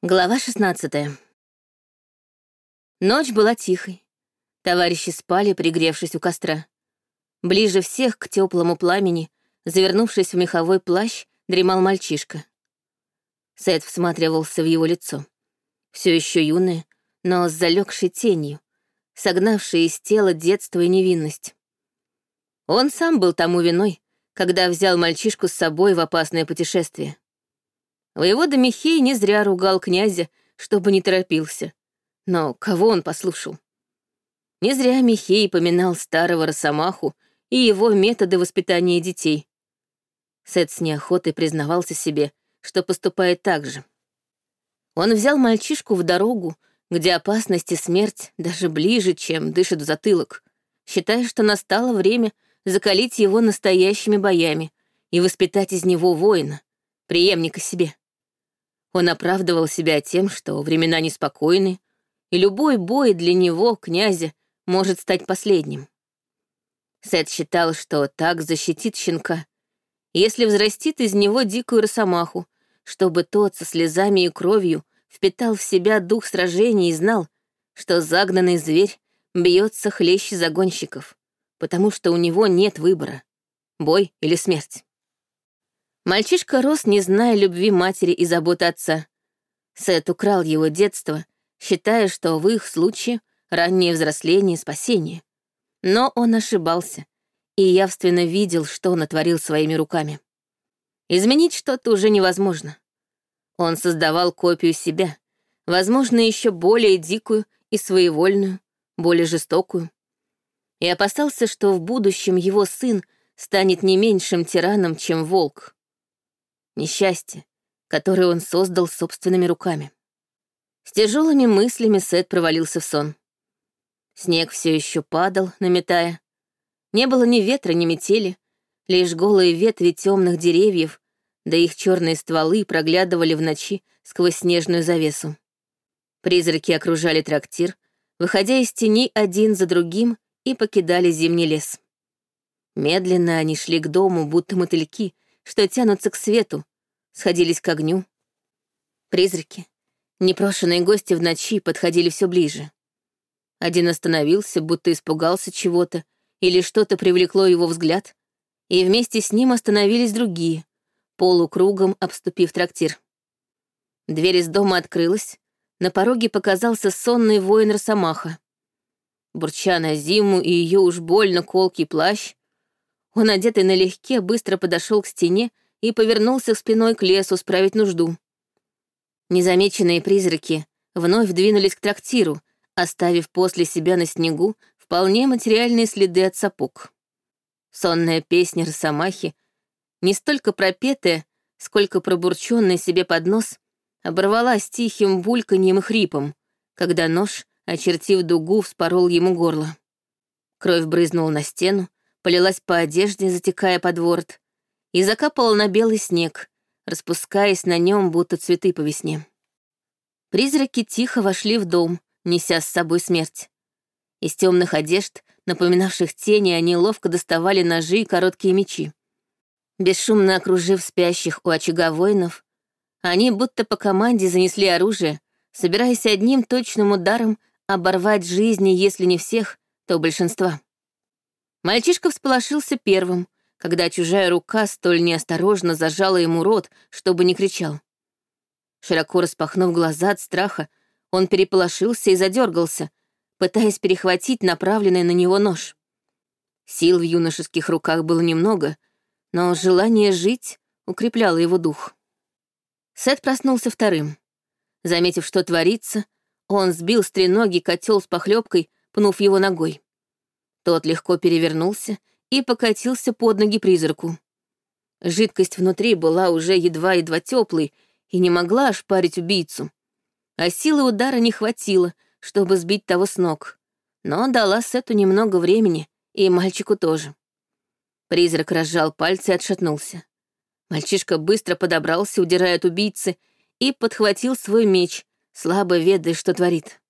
Глава 16 Ночь была тихой. Товарищи спали, пригревшись у костра. Ближе всех к теплому пламени, завернувшись в меховой плащ, дремал мальчишка. Сет всматривался в его лицо. Все еще юное, но с залегшей тенью, согнавшей из тела детство и невинность. Он сам был тому виной, когда взял мальчишку с собой в опасное путешествие. Воевода Михей не зря ругал князя, чтобы не торопился. Но кого он послушал? Не зря Михей поминал старого Росомаху и его методы воспитания детей. Сет с неохотой признавался себе, что поступает так же. Он взял мальчишку в дорогу, где опасность и смерть даже ближе, чем дышит в затылок, считая, что настало время закалить его настоящими боями и воспитать из него воина, преемника себе. Он оправдывал себя тем, что времена неспокойны, и любой бой для него, князя, может стать последним. Сет считал, что так защитит щенка, если взрастит из него дикую росомаху, чтобы тот со слезами и кровью впитал в себя дух сражений и знал, что загнанный зверь бьется хлеще загонщиков, потому что у него нет выбора — бой или смерть. Мальчишка рос, не зная любви матери и заботы отца. Сет украл его детство, считая, что в их случае раннее взросление — спасение. Но он ошибался и явственно видел, что натворил своими руками. Изменить что-то уже невозможно. Он создавал копию себя, возможно, еще более дикую и своевольную, более жестокую. И опасался, что в будущем его сын станет не меньшим тираном, чем волк несчастье, которое он создал собственными руками. С тяжелыми мыслями Сет провалился в сон. Снег все еще падал, наметая. Не было ни ветра, ни метели, лишь голые ветви темных деревьев, да их черные стволы проглядывали в ночи сквозь снежную завесу. Призраки окружали трактир, выходя из тени один за другим и покидали зимний лес. Медленно они шли к дому, будто мотыльки, что тянутся к свету, сходились к огню. Призраки, непрошенные гости в ночи, подходили все ближе. Один остановился, будто испугался чего-то, или что-то привлекло его взгляд, и вместе с ним остановились другие, полукругом обступив трактир. Дверь из дома открылась, на пороге показался сонный воин Росомаха. Бурча на зиму и ее уж больно колкий плащ, он, одетый налегке, быстро подошел к стене и повернулся спиной к лесу справить нужду. Незамеченные призраки вновь двинулись к трактиру, оставив после себя на снегу вполне материальные следы от сапог. Сонная песня Росомахи, не столько пропетая, сколько пробурченная себе под нос, оборвалась тихим бульканьем и хрипом, когда нож, очертив дугу, вспорол ему горло. Кровь брызнула на стену, полилась по одежде, затекая под ворот, и закапала на белый снег, распускаясь на нем, будто цветы по весне. Призраки тихо вошли в дом, неся с собой смерть. Из темных одежд, напоминавших тени, они ловко доставали ножи и короткие мечи. Бесшумно окружив спящих у очага воинов, они будто по команде занесли оружие, собираясь одним точным ударом оборвать жизни, если не всех, то большинства. Мальчишка всполошился первым, когда чужая рука столь неосторожно зажала ему рот, чтобы не кричал. Широко распахнув глаза от страха, он переполошился и задергался, пытаясь перехватить направленный на него нож. Сил в юношеских руках было немного, но желание жить укрепляло его дух. Сет проснулся вторым. Заметив, что творится, он сбил с треноги котел с похлебкой, пнув его ногой. Тот легко перевернулся и покатился под ноги призраку. Жидкость внутри была уже едва-едва теплой и не могла ошпарить убийцу. А силы удара не хватило, чтобы сбить того с ног. Но дала Сету немного времени, и мальчику тоже. Призрак разжал пальцы и отшатнулся. Мальчишка быстро подобрался, удирая от убийцы, и подхватил свой меч, слабо ведая, что творит.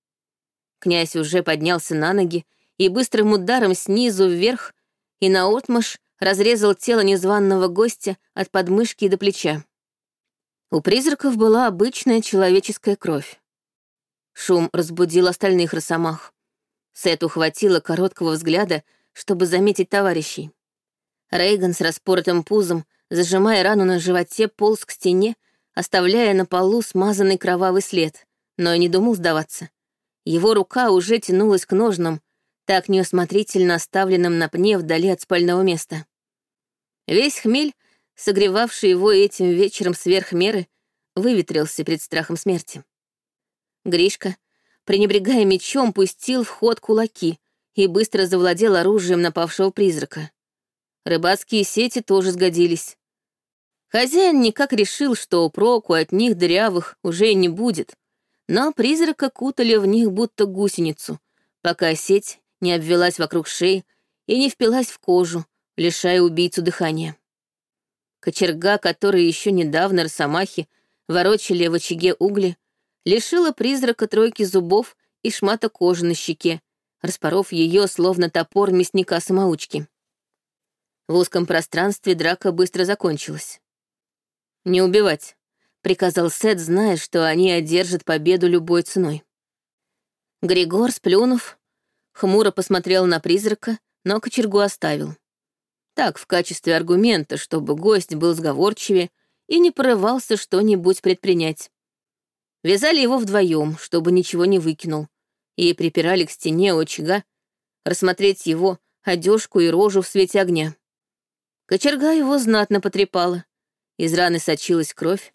Князь уже поднялся на ноги и быстрым ударом снизу вверх и наотмашь разрезал тело незваного гостя от подмышки до плеча. У призраков была обычная человеческая кровь. Шум разбудил остальных росомах. Сету хватило короткого взгляда, чтобы заметить товарищей. Рейган с распоротым пузом, зажимая рану на животе, полз к стене, оставляя на полу смазанный кровавый след, но и не думал сдаваться. Его рука уже тянулась к ножнам, так неосмотрительно оставленным на пне вдали от спального места. Весь хмель, согревавший его этим вечером сверх меры, выветрился перед страхом смерти. Гришка, пренебрегая мечом, пустил в ход кулаки и быстро завладел оружием напавшего призрака. Рыбацкие сети тоже сгодились. Хозяин никак решил, что проку от них дырявых уже не будет, но призрака кутали в них будто гусеницу, пока сеть не обвелась вокруг шеи и не впилась в кожу, лишая убийцу дыхания. Кочерга, который еще недавно росомахи ворочали в очаге угли, лишила призрака тройки зубов и шмата кожи на щеке, распоров ее, словно топор мясника-самоучки. В узком пространстве драка быстро закончилась. «Не убивать», — приказал Сет, зная, что они одержат победу любой ценой. Григор, сплюнув, хмуро посмотрел на призрака, но кочергу оставил. Так, в качестве аргумента, чтобы гость был сговорчивее и не порывался что-нибудь предпринять. Вязали его вдвоем, чтобы ничего не выкинул, и припирали к стене очага, рассмотреть его одежку и рожу в свете огня. Кочерга его знатно потрепала. Из раны сочилась кровь,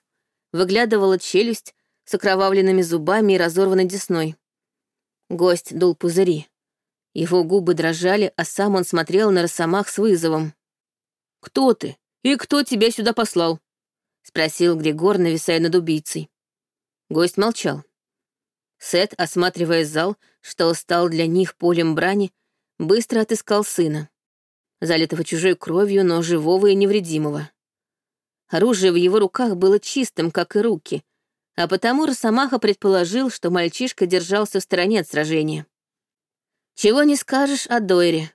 выглядывала челюсть с окровавленными зубами и разорванной десной. Гость дул пузыри. Его губы дрожали, а сам он смотрел на росомах с вызовом. «Кто ты? И кто тебя сюда послал?» — спросил Григор, нависая над убийцей. Гость молчал. Сет, осматривая зал, что стал для них полем брани, быстро отыскал сына залитого чужой кровью, но живого и невредимого. Оружие в его руках было чистым, как и руки, а потому Росомаха предположил, что мальчишка держался в стороне от сражения. Чего не скажешь о Дойре.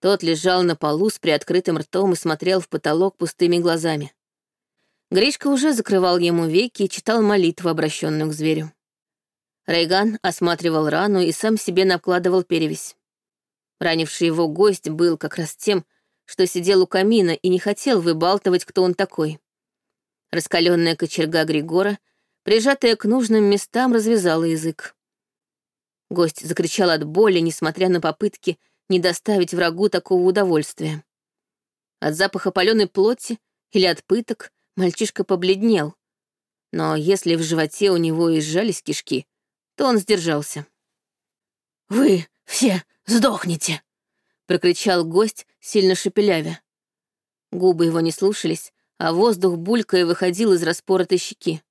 Тот лежал на полу с приоткрытым ртом и смотрел в потолок пустыми глазами. Гришка уже закрывал ему веки и читал молитву, обращенную к зверю. Рейган осматривал рану и сам себе накладывал перевязь. Ранивший его гость был как раз тем, что сидел у камина и не хотел выбалтывать, кто он такой. Раскаленная кочерга Григора, прижатая к нужным местам, развязала язык. Гость закричал от боли, несмотря на попытки не доставить врагу такого удовольствия. От запаха паленой плоти или от пыток мальчишка побледнел. Но если в животе у него и сжались кишки, то он сдержался. «Вы все сдохните!» — прокричал гость, сильно шепелявя. Губы его не слушались, а воздух булькая выходил из распоротой щеки.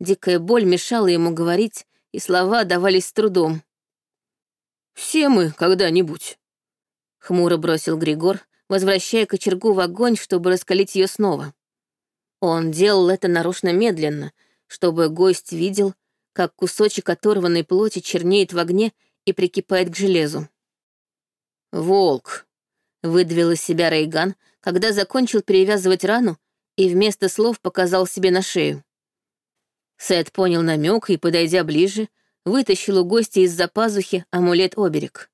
Дикая боль мешала ему говорить, и слова давались с трудом. «Все мы когда-нибудь», — хмуро бросил Григор, возвращая кочергу в огонь, чтобы раскалить ее снова. Он делал это нарочно медленно, чтобы гость видел, как кусочек оторванной плоти чернеет в огне и прикипает к железу. «Волк!» — выдавил из себя Рейган, когда закончил перевязывать рану и вместо слов показал себе на шею. Сет понял намек и, подойдя ближе, вытащил у гостя из-за пазухи амулет-оберег.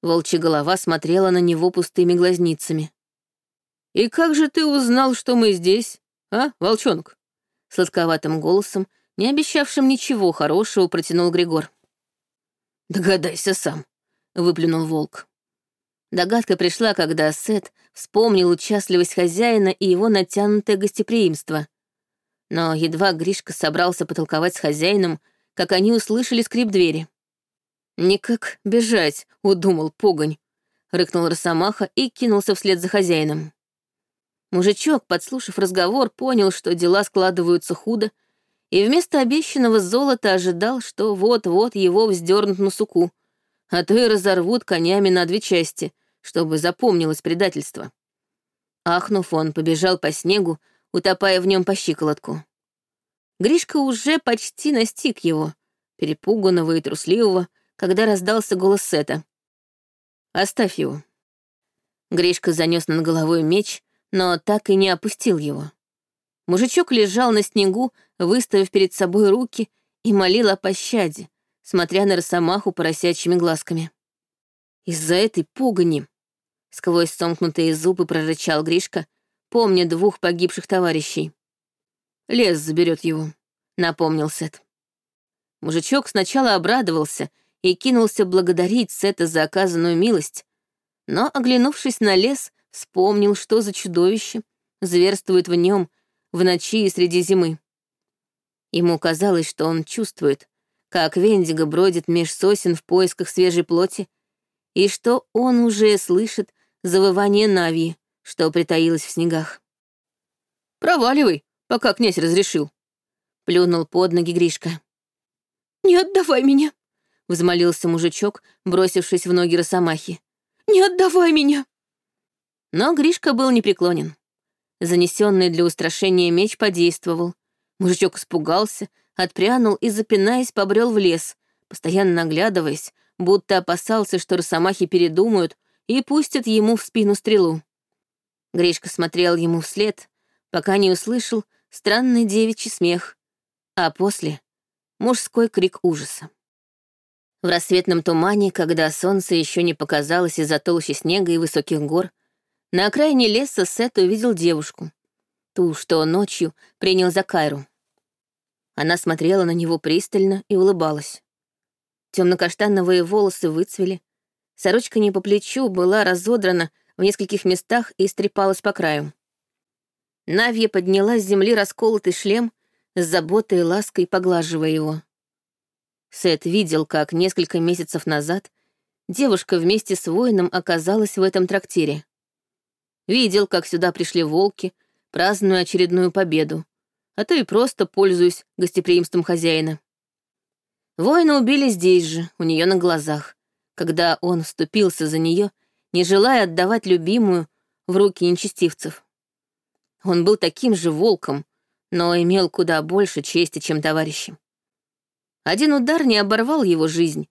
Волчья голова смотрела на него пустыми глазницами. «И как же ты узнал, что мы здесь, а, волчонок?» Сладковатым голосом, не обещавшим ничего хорошего, протянул Григор. «Догадайся сам», — выплюнул волк. Догадка пришла, когда Сет вспомнил участливость хозяина и его натянутое гостеприимство. Но едва Гришка собрался потолковать с хозяином, как они услышали скрип двери. «Никак бежать», — удумал погонь, — рыкнул Росомаха и кинулся вслед за хозяином. Мужичок, подслушав разговор, понял, что дела складываются худо, и вместо обещанного золота ожидал, что вот-вот его вздернут на суку, а то и разорвут конями на две части, чтобы запомнилось предательство. Ахнув, он побежал по снегу, утопая в нем по щиколотку. Гришка уже почти настиг его, перепуганного и трусливого, когда раздался голос Сета. «Оставь его». Гришка занес над головой меч, но так и не опустил его. Мужичок лежал на снегу, выставив перед собой руки, и молил о пощаде, смотря на росомаху поросячьими глазками. Из-за этой пугани, сквозь сомкнутые зубы прорычал Гришка, помня двух погибших товарищей. Лес заберет его, напомнил Сет. Мужичок сначала обрадовался и кинулся благодарить Сета за оказанную милость, но, оглянувшись на лес, вспомнил, что за чудовище зверствует в нем в ночи и среди зимы. Ему казалось, что он чувствует, как Вендиго бродит меж сосен в поисках свежей плоти, и что он уже слышит завывание Навьи, что притаилось в снегах. «Проваливай, пока князь разрешил», — плюнул под ноги Гришка. «Не отдавай меня!» — взмолился мужичок, бросившись в ноги Росомахи. «Не отдавай меня!» Но Гришка был непреклонен. Занесенный для устрашения меч подействовал. Мужичок испугался, отпрянул и, запинаясь, побрел в лес, постоянно оглядываясь, будто опасался, что росомахи передумают и пустят ему в спину стрелу. Гришка смотрел ему вслед, пока не услышал странный девичий смех, а после — мужской крик ужаса. В рассветном тумане, когда солнце еще не показалось из-за толщи снега и высоких гор, на окраине леса Сет увидел девушку, ту, что ночью принял за Кайру. Она смотрела на него пристально и улыбалась. Темно-каштановые волосы выцвели, сорочка не по плечу была разодрана в нескольких местах и стрепалась по краю. Навья подняла с земли расколотый шлем, с заботой и лаской поглаживая его. Сет видел, как несколько месяцев назад девушка вместе с воином оказалась в этом трактире. Видел, как сюда пришли волки, празднуя очередную победу, а то и просто пользуясь гостеприимством хозяина. Воина убили здесь же, у нее на глазах, когда он вступился за нее, не желая отдавать любимую в руки нечестивцев. Он был таким же волком, но имел куда больше чести, чем товарищи. Один удар не оборвал его жизнь,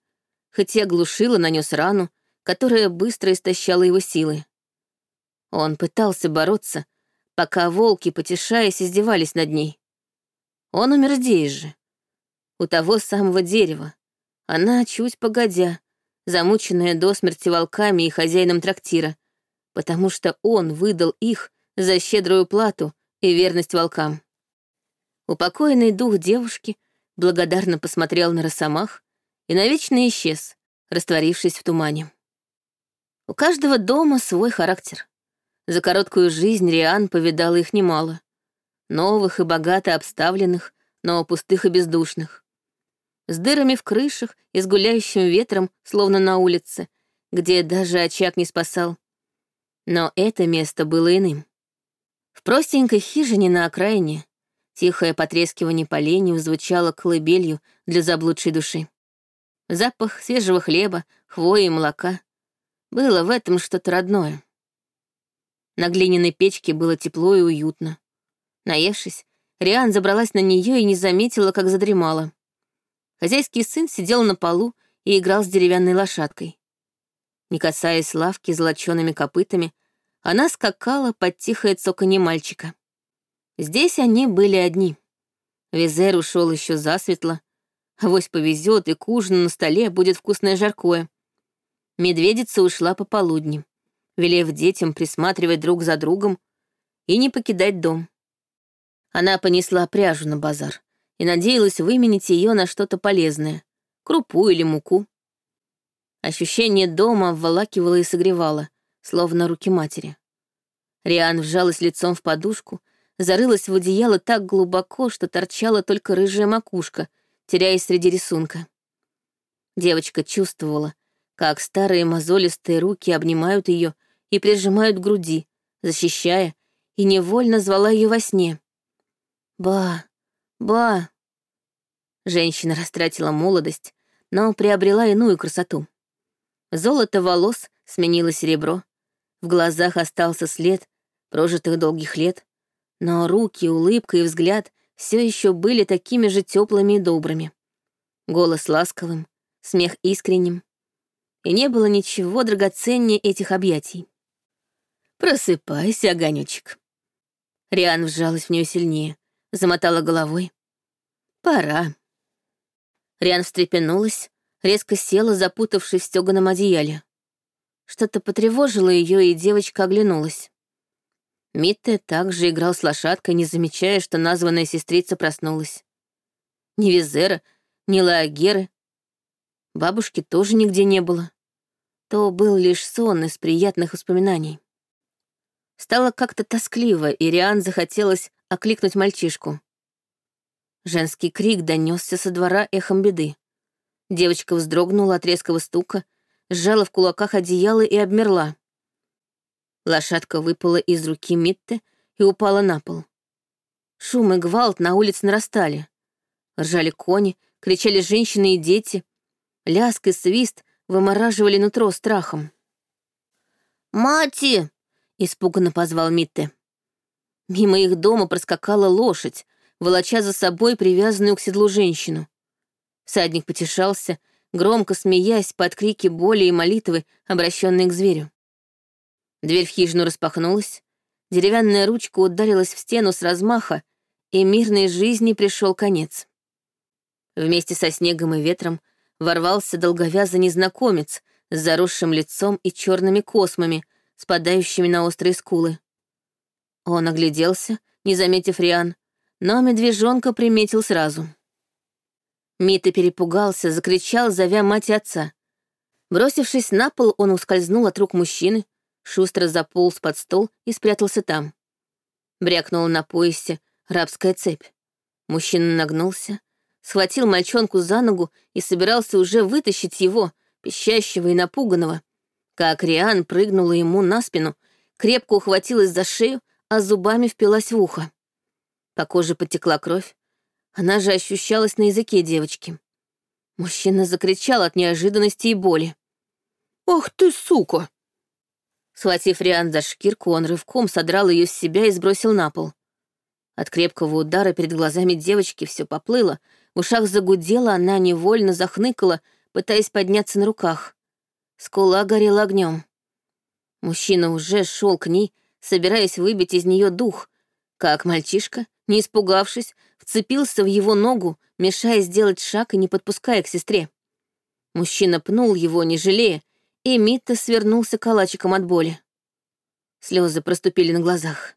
хотя глушило нанес рану, которая быстро истощала его силы. Он пытался бороться, пока волки, потешаясь, издевались над ней. Он умер здесь же, у того самого дерева. Она, чуть погодя, замученная до смерти волками и хозяином трактира, потому что он выдал их за щедрую плату и верность волкам. Упокоенный дух девушки благодарно посмотрел на росомах и навечно исчез, растворившись в тумане. У каждого дома свой характер. За короткую жизнь Риан повидала их немало. Новых и богато обставленных, но пустых и бездушных. С дырами в крышах и с гуляющим ветром, словно на улице, где даже очаг не спасал. Но это место было иным. В простенькой хижине на окраине тихое потрескивание поленьев звучало колыбелью для заблудшей души. Запах свежего хлеба, хвои и молока. Было в этом что-то родное. На глиняной печке было тепло и уютно. Наевшись, Риан забралась на нее и не заметила, как задремала. Хозяйский сын сидел на полу и играл с деревянной лошадкой. Не касаясь лавки золочеными копытами, она скакала под тихое цоканье мальчика. Здесь они были одни. Визер ушел еще засветло. Авось повезет, и к ужину на столе будет вкусное жаркое. Медведица ушла пополудни велев детям присматривать друг за другом и не покидать дом. Она понесла пряжу на базар и надеялась выменить ее на что-то полезное, крупу или муку. Ощущение дома обволакивало и согревало, словно руки матери. Риан вжалась лицом в подушку, зарылась в одеяло так глубоко, что торчала только рыжая макушка, теряясь среди рисунка. Девочка чувствовала, как старые мозолистые руки обнимают ее и прижимают к груди, защищая, и невольно звала ее во сне. «Ба! Ба!» Женщина растратила молодость, но приобрела иную красоту. Золото волос сменило серебро, в глазах остался след прожитых долгих лет, но руки, улыбка и взгляд все еще были такими же теплыми и добрыми. Голос ласковым, смех искренним. И не было ничего драгоценнее этих объятий. «Просыпайся, огонечек». Риан вжалась в нее сильнее, замотала головой. Пора. Риан встрепенулась, резко села, запутавшись в стёганом одеяле. Что-то потревожило ее, и девочка оглянулась. Митте также играл с лошадкой, не замечая, что названная сестрица проснулась. Ни Визера, ни Лаагеры. Бабушки тоже нигде не было. То был лишь сон из приятных воспоминаний. Стало как-то тоскливо, и Риан захотелось окликнуть мальчишку. Женский крик донесся со двора эхом беды. Девочка вздрогнула от резкого стука, сжала в кулаках одеяло и обмерла. Лошадка выпала из руки Митте и упала на пол. Шум и гвалт на улице нарастали. Ржали кони, кричали женщины и дети. Ляск и свист вымораживали нутро страхом. «Мати!» — испуганно позвал Митте. Мимо их дома проскакала лошадь, волоча за собой привязанную к седлу женщину. Всадник потешался, громко смеясь под крики боли и молитвы, обращенные к зверю. Дверь в хижину распахнулась, деревянная ручка ударилась в стену с размаха, и мирной жизни пришел конец. Вместе со снегом и ветром ворвался долговязый незнакомец с заросшим лицом и черными космами, спадающими на острые скулы. Он огляделся, не заметив Риан, но медвежонка приметил сразу. Мита перепугался, закричал, зовя мать и отца. Бросившись на пол, он ускользнул от рук мужчины, шустро заполз под стол и спрятался там. Брякнула на поясе рабская цепь. Мужчина нагнулся, схватил мальчонку за ногу и собирался уже вытащить его, пищащего и напуганного, как Риан прыгнула ему на спину, крепко ухватилась за шею, а зубами впилась в ухо. По коже потекла кровь. Она же ощущалась на языке девочки. Мужчина закричал от неожиданности и боли. «Ох ты, сука!» Схватив Риан за шкирку, он рывком содрал ее с себя и сбросил на пол. От крепкого удара перед глазами девочки все поплыло, в ушах загудело, она невольно захныкала, пытаясь подняться на руках. Скула горела огнем. Мужчина уже шел к ней, собираясь выбить из нее дух, как мальчишка не испугавшись, вцепился в его ногу, мешая сделать шаг и не подпуская к сестре. Мужчина пнул его, не жалея, и Митта свернулся калачиком от боли. Слезы проступили на глазах.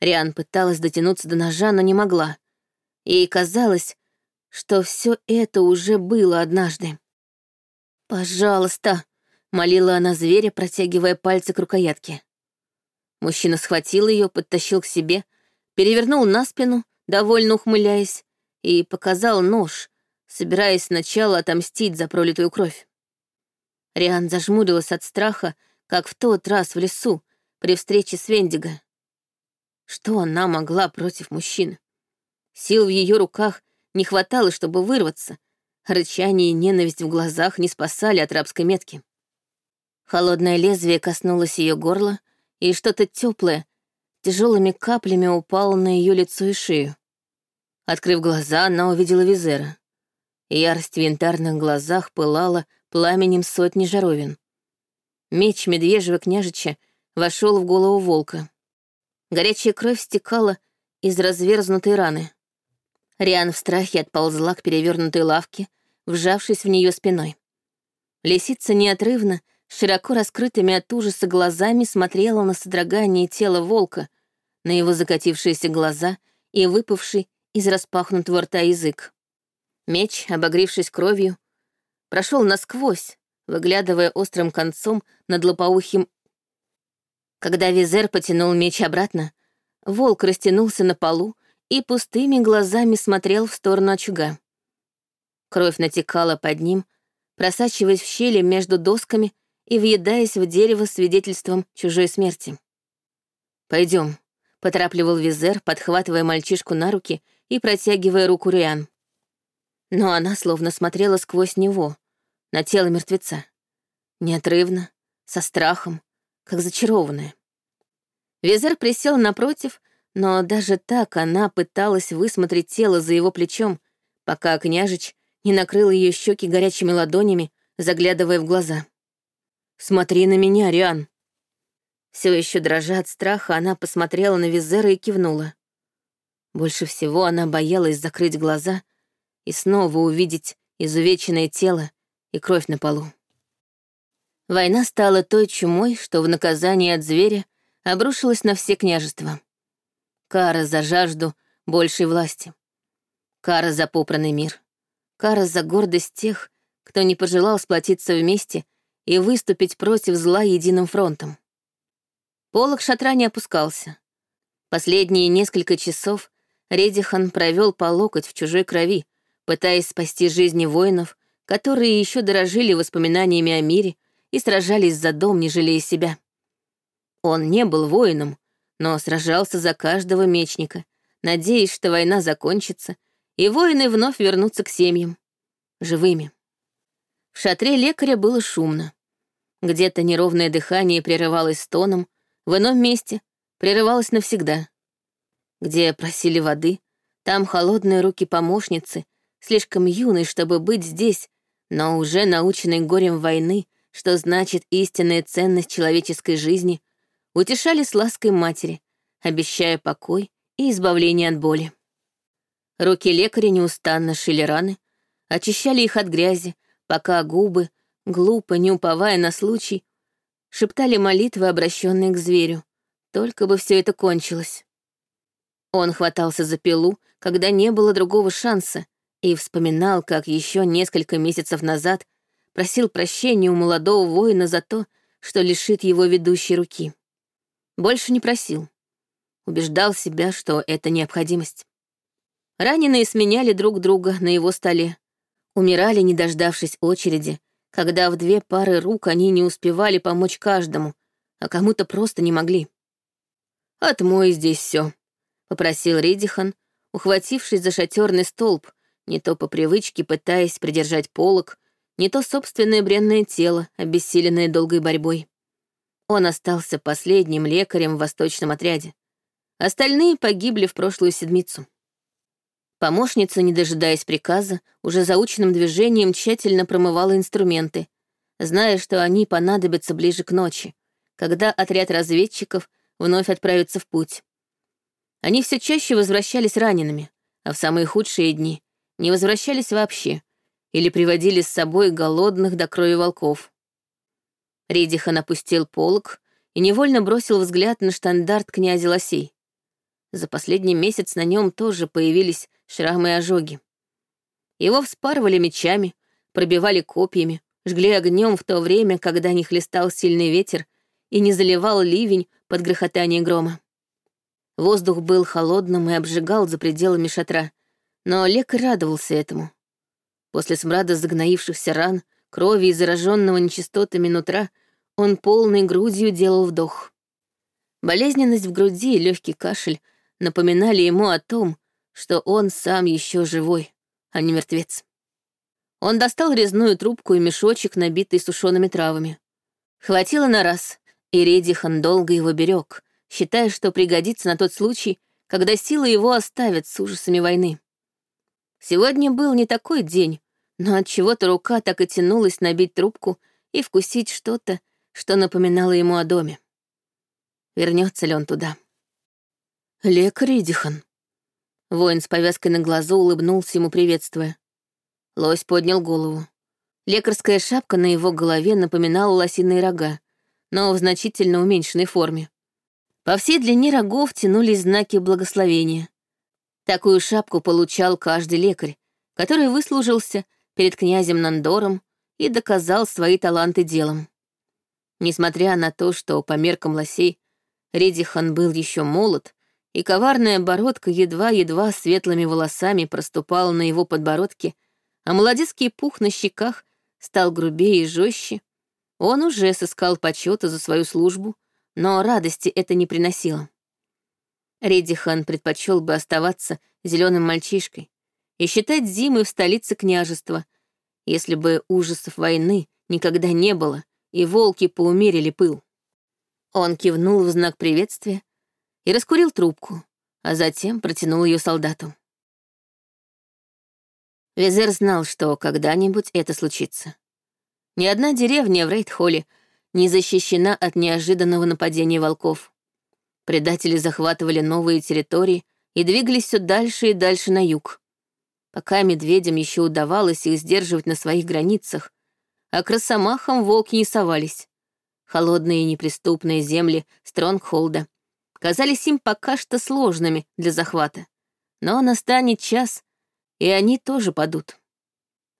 Риан пыталась дотянуться до ножа, но не могла. Ей казалось, что все это уже было однажды. «Пожалуйста», — молила она зверя, протягивая пальцы к рукоятке. Мужчина схватил ее, подтащил к себе — перевернул на спину, довольно ухмыляясь, и показал нож, собираясь сначала отомстить за пролитую кровь. Риан зажмурилась от страха, как в тот раз в лесу, при встрече с Вендиго. Что она могла против мужчины? Сил в ее руках не хватало, чтобы вырваться. Рычание и ненависть в глазах не спасали от рабской метки. Холодное лезвие коснулось ее горла, и что-то теплое тяжелыми каплями упал на ее лицо и шею. Открыв глаза, она увидела Визера. Ярость в янтарных глазах пылала пламенем сотни жаровин. Меч медвежьего княжича вошел в голову волка. Горячая кровь стекала из разверзнутой раны. Риан в страхе отползла к перевернутой лавке, вжавшись в нее спиной. Лисица неотрывно широко раскрытыми от ужаса глазами смотрела на содрогание тела волка, на его закатившиеся глаза и выпавший из распахнутого рта язык. Меч, обогревшись кровью, прошел насквозь, выглядывая острым концом над лопоухим. Когда Визер потянул меч обратно, волк растянулся на полу и пустыми глазами смотрел в сторону очага. Кровь натекала под ним, просачиваясь в щели между досками и въедаясь в дерево свидетельством чужой смерти. Пойдем, поторапливал Визер, подхватывая мальчишку на руки и протягивая руку Риан. Но она словно смотрела сквозь него, на тело мертвеца. Неотрывно, со страхом, как зачарованная. Визер присел напротив, но даже так она пыталась высмотреть тело за его плечом, пока княжич не накрыл ее щеки горячими ладонями, заглядывая в глаза. «Смотри на меня, Риан!» Все еще дрожа от страха, она посмотрела на Визера и кивнула. Больше всего она боялась закрыть глаза и снова увидеть изувеченное тело и кровь на полу. Война стала той чумой, что в наказании от зверя обрушилась на все княжества. Кара за жажду большей власти. Кара за попранный мир. Кара за гордость тех, кто не пожелал сплотиться вместе и выступить против зла единым фронтом. Полок шатра не опускался. Последние несколько часов Редихан провел по локоть в чужой крови, пытаясь спасти жизни воинов, которые еще дорожили воспоминаниями о мире и сражались за дом, не жалея себя. Он не был воином, но сражался за каждого мечника, надеясь, что война закончится, и воины вновь вернутся к семьям. Живыми. В шатре лекаря было шумно. Где-то неровное дыхание прерывалось стоном, в ином месте прерывалось навсегда. Где просили воды, там холодные руки помощницы, слишком юной, чтобы быть здесь, но уже наученной горем войны, что значит истинная ценность человеческой жизни, утешали с лаской матери, обещая покой и избавление от боли. Руки лекаря неустанно шили раны, очищали их от грязи, пока губы, глупо, не уповая на случай, шептали молитвы, обращенные к зверю. Только бы все это кончилось. Он хватался за пилу, когда не было другого шанса, и вспоминал, как еще несколько месяцев назад просил прощения у молодого воина за то, что лишит его ведущей руки. Больше не просил. Убеждал себя, что это необходимость. Раненые сменяли друг друга на его столе. Умирали, не дождавшись очереди, когда в две пары рук они не успевали помочь каждому, а кому-то просто не могли. «Отмой здесь все, попросил Ридихан, ухватившись за шатерный столб, не то по привычке пытаясь придержать полок, не то собственное бренное тело, обессиленное долгой борьбой. Он остался последним лекарем в восточном отряде. Остальные погибли в прошлую седмицу. Помощница, не дожидаясь приказа, уже заученным движением тщательно промывала инструменты, зная, что они понадобятся ближе к ночи, когда отряд разведчиков вновь отправится в путь. Они все чаще возвращались ранеными, а в самые худшие дни не возвращались вообще или приводили с собой голодных до крови волков. Ридихан опустил полог и невольно бросил взгляд на штандарт князя Лосей. За последний месяц на нем тоже появились шрамы и ожоги. Его вспарывали мечами, пробивали копьями, жгли огнем в то время, когда не хлестал сильный ветер и не заливал ливень под грохотание грома. Воздух был холодным и обжигал за пределами шатра, но лекарь радовался этому. После смрада загноившихся ран, крови и зараженного нечистотами нутра он полной грудью делал вдох. Болезненность в груди и легкий кашель напоминали ему о том, что он сам еще живой, а не мертвец. Он достал резную трубку и мешочек, набитый сушеными травами. Хватило на раз, и Редихан долго его берег, считая, что пригодится на тот случай, когда силы его оставят с ужасами войны. Сегодня был не такой день, но от чего-то рука так и тянулась набить трубку и вкусить что-то, что напоминало ему о доме. Вернется ли он туда? Лекарь Редихан. Воин с повязкой на глазу улыбнулся ему, приветствуя. Лось поднял голову. Лекарская шапка на его голове напоминала лосиные рога, но в значительно уменьшенной форме. По всей длине рогов тянулись знаки благословения. Такую шапку получал каждый лекарь, который выслужился перед князем Нандором и доказал свои таланты делом. Несмотря на то, что по меркам лосей Редихан был еще молод, и коварная бородка едва-едва светлыми волосами проступала на его подбородке, а молодецкий пух на щеках стал грубее и жестче. Он уже сыскал почета за свою службу, но радости это не приносило. Редихан предпочел бы оставаться зеленым мальчишкой и считать зимой в столице княжества, если бы ужасов войны никогда не было, и волки поумерили пыл. Он кивнул в знак приветствия, и раскурил трубку, а затем протянул ее солдату. Визер знал, что когда-нибудь это случится. Ни одна деревня в Рейдхолле не защищена от неожиданного нападения волков. Предатели захватывали новые территории и двигались все дальше и дальше на юг. Пока медведям еще удавалось их сдерживать на своих границах, а к росомахам волки не совались. Холодные неприступные земли Стронгхолда казались им пока что сложными для захвата. Но настанет час, и они тоже падут.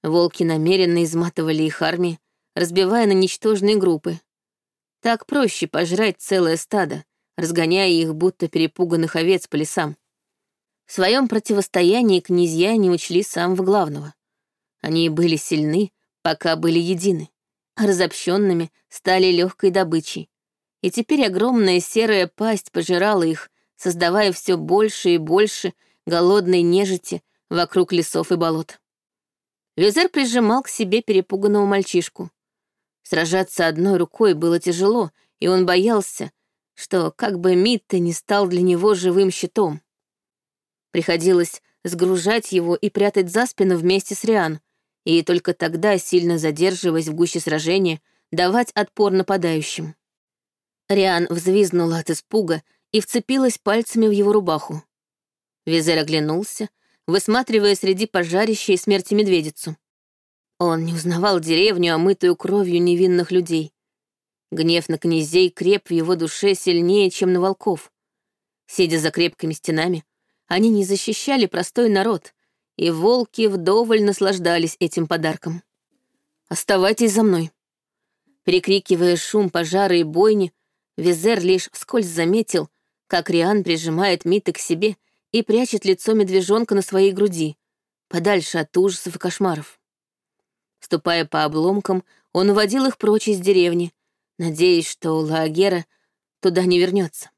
Волки намеренно изматывали их армии, разбивая на ничтожные группы. Так проще пожрать целое стадо, разгоняя их, будто перепуганных овец по лесам. В своем противостоянии князья не учли самого главного. Они были сильны, пока были едины, а разобщенными стали легкой добычей. И теперь огромная серая пасть пожирала их, создавая все больше и больше голодной нежити вокруг лесов и болот. Визер прижимал к себе перепуганного мальчишку. Сражаться одной рукой было тяжело, и он боялся, что как бы Митта не стал для него живым щитом. Приходилось сгружать его и прятать за спину вместе с Риан, и только тогда, сильно задерживаясь в гуще сражения, давать отпор нападающим. Риан взвизгнула от испуга и вцепилась пальцами в его рубаху. Визер оглянулся, высматривая среди пожарища и смерти медведицу. Он не узнавал деревню, омытую кровью невинных людей. Гнев на князей креп в его душе сильнее, чем на волков. Сидя за крепкими стенами, они не защищали простой народ, и волки вдоволь наслаждались этим подарком. «Оставайтесь за мной». Перекрикивая шум пожара и бойни, Визер лишь вскользь заметил, как Риан прижимает Мита к себе и прячет лицо медвежонка на своей груди, подальше от ужасов и кошмаров. Ступая по обломкам, он уводил их прочь из деревни, надеясь, что Лагера туда не вернется.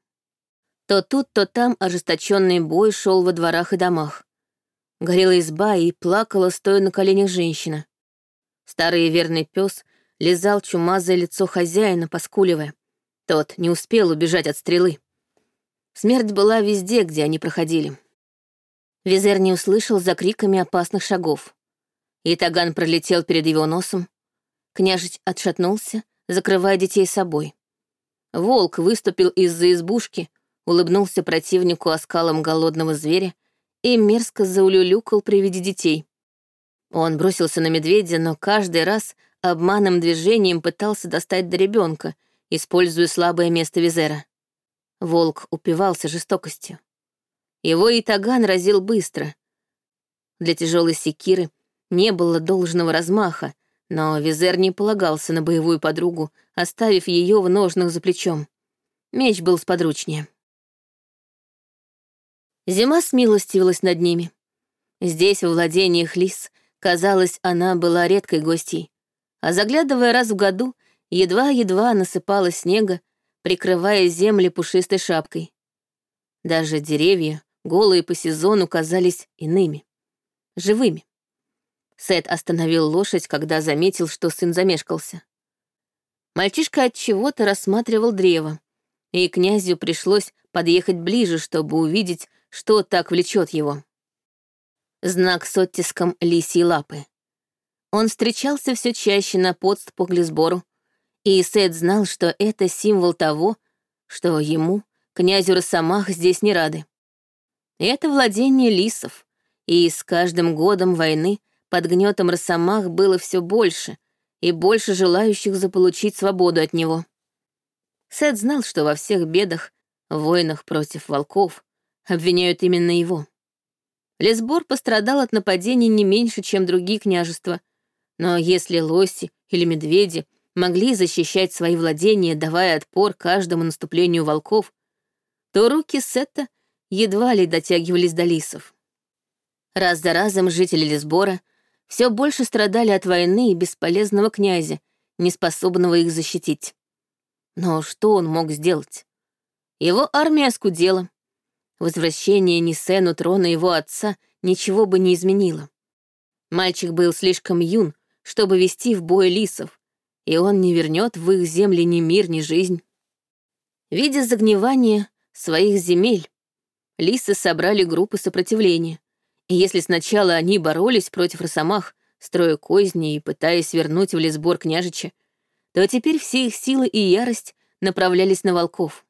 То тут, то там ожесточенный бой шел во дворах и домах. Горела изба и плакала, стоя на коленях женщина. Старый верный пес лизал чумазое лицо хозяина, поскуливая. Тот не успел убежать от стрелы. Смерть была везде, где они проходили. Визер не услышал за криками опасных шагов. Итаган пролетел перед его носом. Княжич отшатнулся, закрывая детей собой. Волк выступил из-за избушки, улыбнулся противнику оскалом голодного зверя и мерзко заулюлюкал при виде детей. Он бросился на медведя, но каждый раз обманным движением пытался достать до ребенка, используя слабое место Визера. Волк упивался жестокостью. Его итаган разил быстро. Для тяжелой секиры не было должного размаха, но Визер не полагался на боевую подругу, оставив ее в ножнах за плечом. Меч был сподручнее. Зима смилостивилась над ними. Здесь, в владениях лис, казалось, она была редкой гостьей. А заглядывая раз в году, едва-едва насыпала снега, прикрывая земли пушистой шапкой. Даже деревья, голые по сезону, казались иными, живыми. Сет остановил лошадь, когда заметил, что сын замешкался. Мальчишка от чего-то рассматривал древо, и князю пришлось подъехать ближе, чтобы увидеть, что так влечет его. Знак с оттиском лисьей лапы. Он встречался все чаще на подступах к Лесбору, и Сет знал, что это символ того, что ему, князю Росомах, здесь не рады. Это владение лисов, и с каждым годом войны под гнетом Росомах было все больше и больше желающих заполучить свободу от него. Сет знал, что во всех бедах, войнах против волков, обвиняют именно его. Лесбор пострадал от нападений не меньше, чем другие княжества, но если лоси или медведи могли защищать свои владения, давая отпор каждому наступлению волков, то руки Сета едва ли дотягивались до лисов. Раз за разом жители Лесбора все больше страдали от войны и бесполезного князя, неспособного их защитить. Но что он мог сделать? Его армия оскудела, Возвращение Нисену трона его отца ничего бы не изменило. Мальчик был слишком юн, чтобы вести в бой лисов, и он не вернет в их земли ни мир, ни жизнь. Видя загнивание своих земель, лисы собрали группы сопротивления, и если сначала они боролись против росомах, строя козни и пытаясь вернуть в Лесбор княжича, то теперь все их силы и ярость направлялись на волков.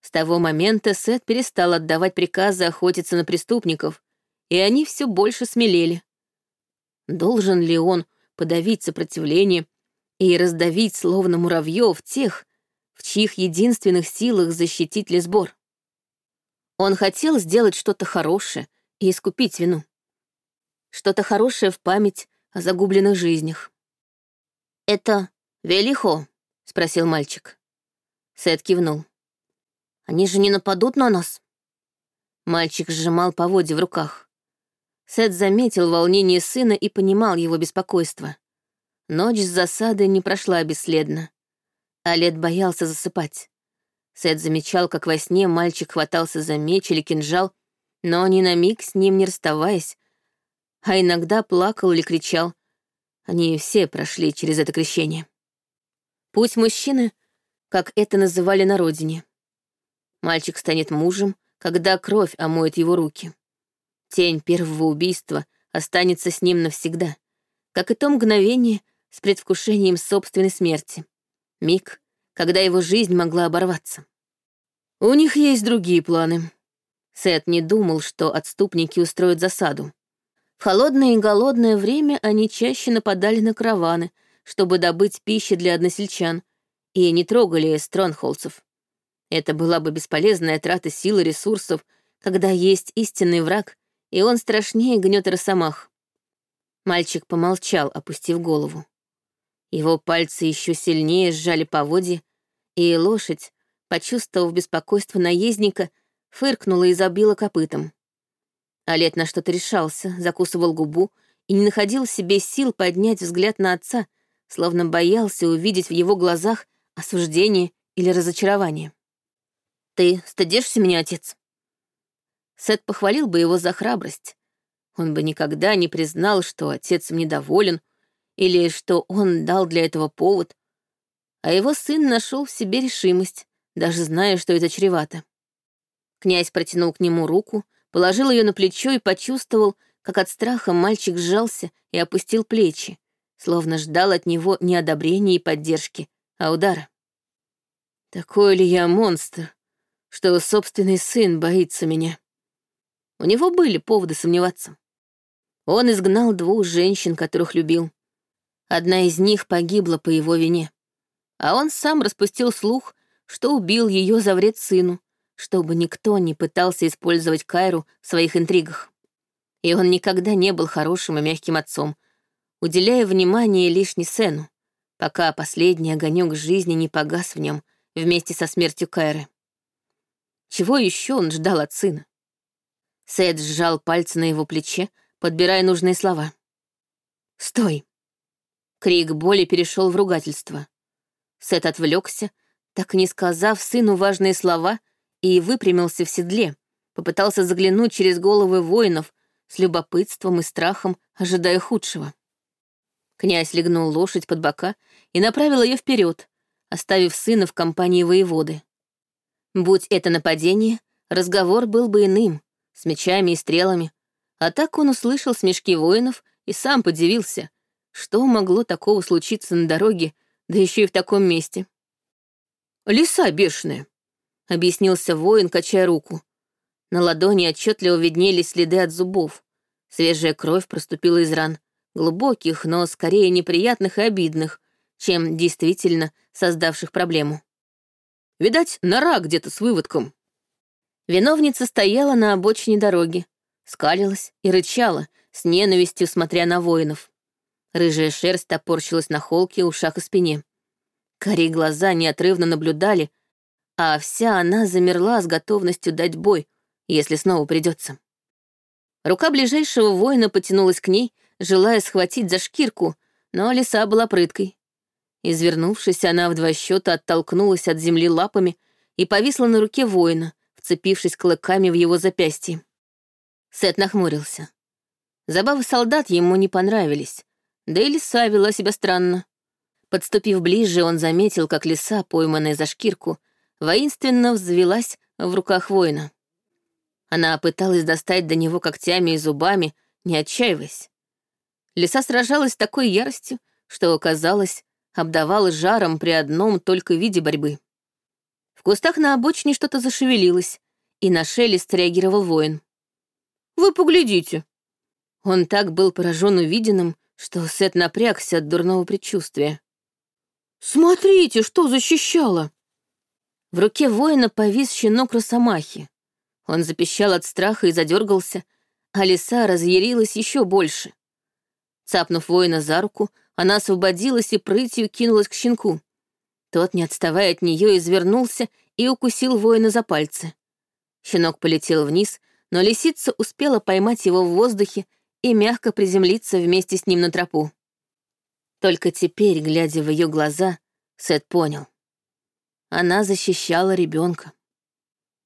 С того момента Сет перестал отдавать приказы охотиться на преступников, и они все больше смелели. Должен ли он подавить сопротивление и раздавить, словно муравьев, тех, в чьих единственных силах защитить Лесбор? Он хотел сделать что-то хорошее и искупить вину. Что-то хорошее в память о загубленных жизнях. «Это Велихо?» — спросил мальчик. Сет кивнул. «Они же не нападут на нас?» Мальчик сжимал поводья в руках. Сет заметил волнение сына и понимал его беспокойство. Ночь с засады не прошла бесследно. Алет боялся засыпать. Сет замечал, как во сне мальчик хватался за меч или кинжал, но ни на миг с ним не расставаясь, а иногда плакал или кричал. Они все прошли через это крещение. Путь мужчины, как это называли на родине. Мальчик станет мужем, когда кровь омоет его руки. Тень первого убийства останется с ним навсегда, как и то мгновение с предвкушением собственной смерти. Миг, когда его жизнь могла оборваться. У них есть другие планы. Сет не думал, что отступники устроят засаду. В холодное и голодное время они чаще нападали на караваны, чтобы добыть пищи для односельчан, и не трогали стронхолцев. Это была бы бесполезная трата сил и ресурсов, когда есть истинный враг, и он страшнее гнет росомах. Мальчик помолчал, опустив голову. Его пальцы еще сильнее сжали поводья, и лошадь, почувствовав беспокойство наездника, фыркнула и забила копытом. Олет на что-то решался, закусывал губу и не находил себе сил поднять взгляд на отца, словно боялся увидеть в его глазах осуждение или разочарование. «Ты стыдишься меня, отец?» Сет похвалил бы его за храбрость. Он бы никогда не признал, что отец им недоволен, или что он дал для этого повод. А его сын нашел в себе решимость, даже зная, что это чревато. Князь протянул к нему руку, положил ее на плечо и почувствовал, как от страха мальчик сжался и опустил плечи, словно ждал от него не одобрения и поддержки, а удара. Такой ли я монстр, что собственный сын боится меня? У него были поводы сомневаться. Он изгнал двух женщин, которых любил. Одна из них погибла по его вине. А он сам распустил слух, что убил ее за вред сыну, чтобы никто не пытался использовать Кайру в своих интригах. И он никогда не был хорошим и мягким отцом, уделяя внимание лишь Нисену, пока последний огонек жизни не погас в нем вместе со смертью Кайры. Чего еще он ждал от сына? Сет сжал пальцы на его плече, подбирая нужные слова. «Стой!» Крик боли перешел в ругательство. Сет отвлекся, так не сказав сыну важные слова — и выпрямился в седле, попытался заглянуть через головы воинов с любопытством и страхом, ожидая худшего. Князь легнул лошадь под бока и направил ее вперед, оставив сына в компании воеводы. Будь это нападение, разговор был бы иным, с мечами и стрелами, а так он услышал смешки воинов и сам подивился, что могло такого случиться на дороге, да еще и в таком месте. «Лиса бешеная», — объяснился воин, качая руку. На ладони отчетливо виднелись следы от зубов. Свежая кровь проступила из ран, глубоких, но скорее неприятных и обидных, чем действительно создавших проблему. Видать, нора где-то с выводком. Виновница стояла на обочине дороги, скалилась и рычала, с ненавистью смотря на воинов. Рыжая шерсть топорщилась на холке, ушах и спине. Кори глаза неотрывно наблюдали, а вся она замерла с готовностью дать бой, если снова придется. Рука ближайшего воина потянулась к ней, желая схватить за шкирку, но лиса была прыткой. Извернувшись, она в два счета оттолкнулась от земли лапами и повисла на руке воина, вцепившись клыками в его запястье. Сет нахмурился. Забавы солдат ему не понравились, да и лиса вела себя странно. Подступив ближе, он заметил, как лиса, пойманная за шкирку, воинственно взвелась в руках воина. Она пыталась достать до него когтями и зубами, не отчаиваясь. Лиса сражалась с такой яростью, что, казалось, обдавало жаром при одном только виде борьбы. В кустах на обочине что-то зашевелилось, и на шелест реагировал воин. «Вы поглядите!» Он так был поражен увиденным, что Сет напрягся от дурного предчувствия. «Смотрите, что защищало!» В руке воина повис щенок Росомахи. Он запищал от страха и задергался, а лиса разъярилась еще больше. Цапнув воина за руку, она освободилась и прытью кинулась к щенку. Тот, не отставая от нее, извернулся и укусил воина за пальцы. Щенок полетел вниз, но лисица успела поймать его в воздухе и мягко приземлиться вместе с ним на тропу. Только теперь, глядя в ее глаза, Сет понял. Она защищала ребенка.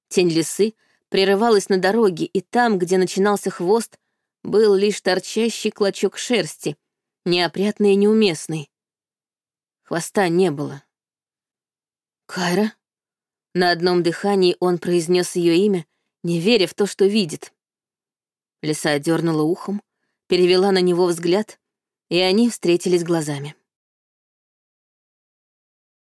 Тень лисы прерывалась на дороге, и там, где начинался хвост, был лишь торчащий клочок шерсти, неопрятный и неуместный. Хвоста не было. «Кайра?» На одном дыхании он произнес ее имя, не веря в то, что видит. Лиса дернула ухом, перевела на него взгляд, и они встретились глазами.